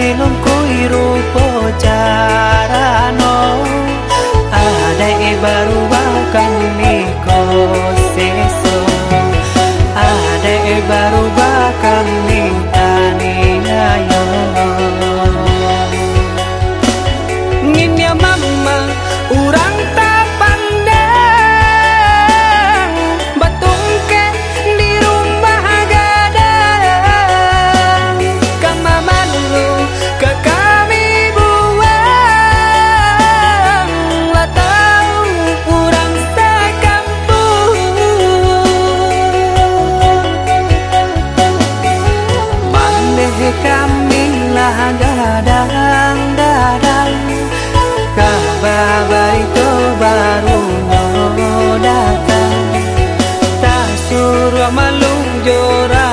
Telung kuiru pocarano. Adai baru wakang nikos. gadang dadang kaba bari to baru no datang. Tak suruh malung jora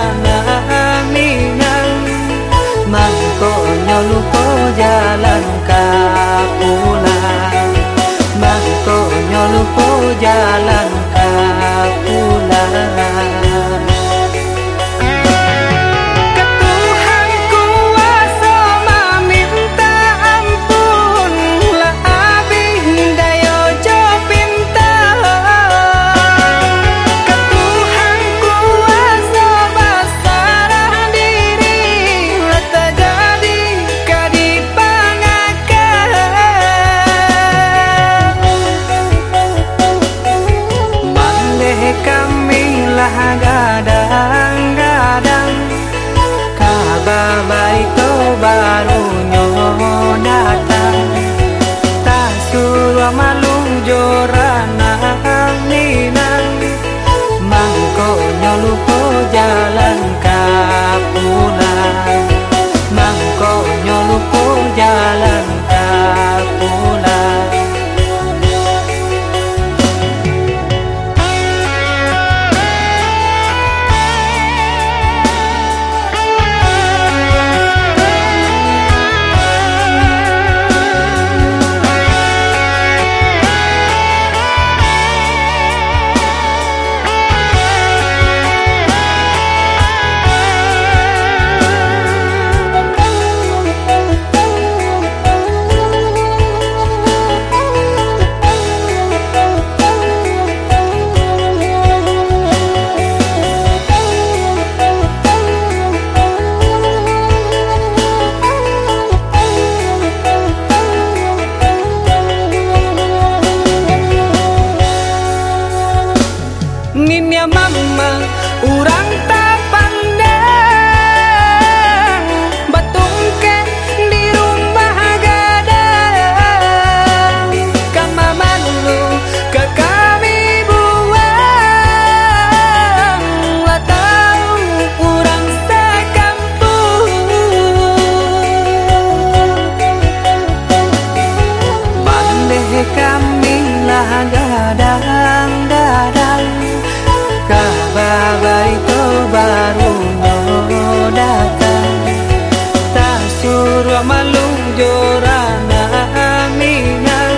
malung jorana aminan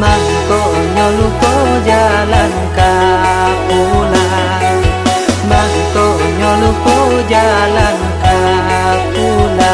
mangko nyoluko jalan kapula mangko nyoluko jalan kapula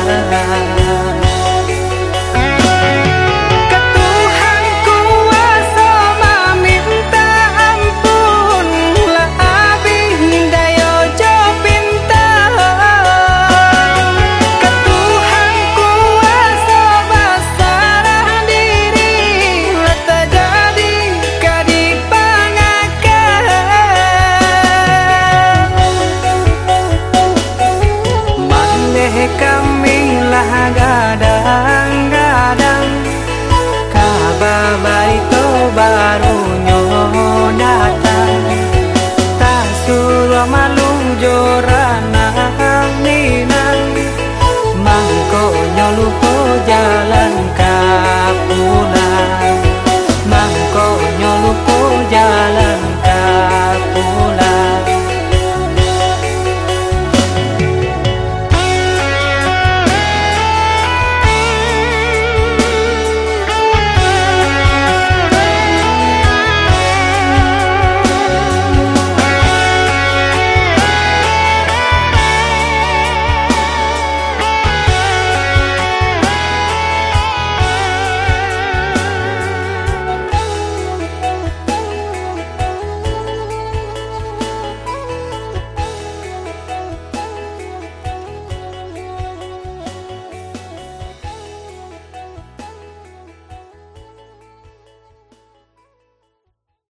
chiamarai kau barunya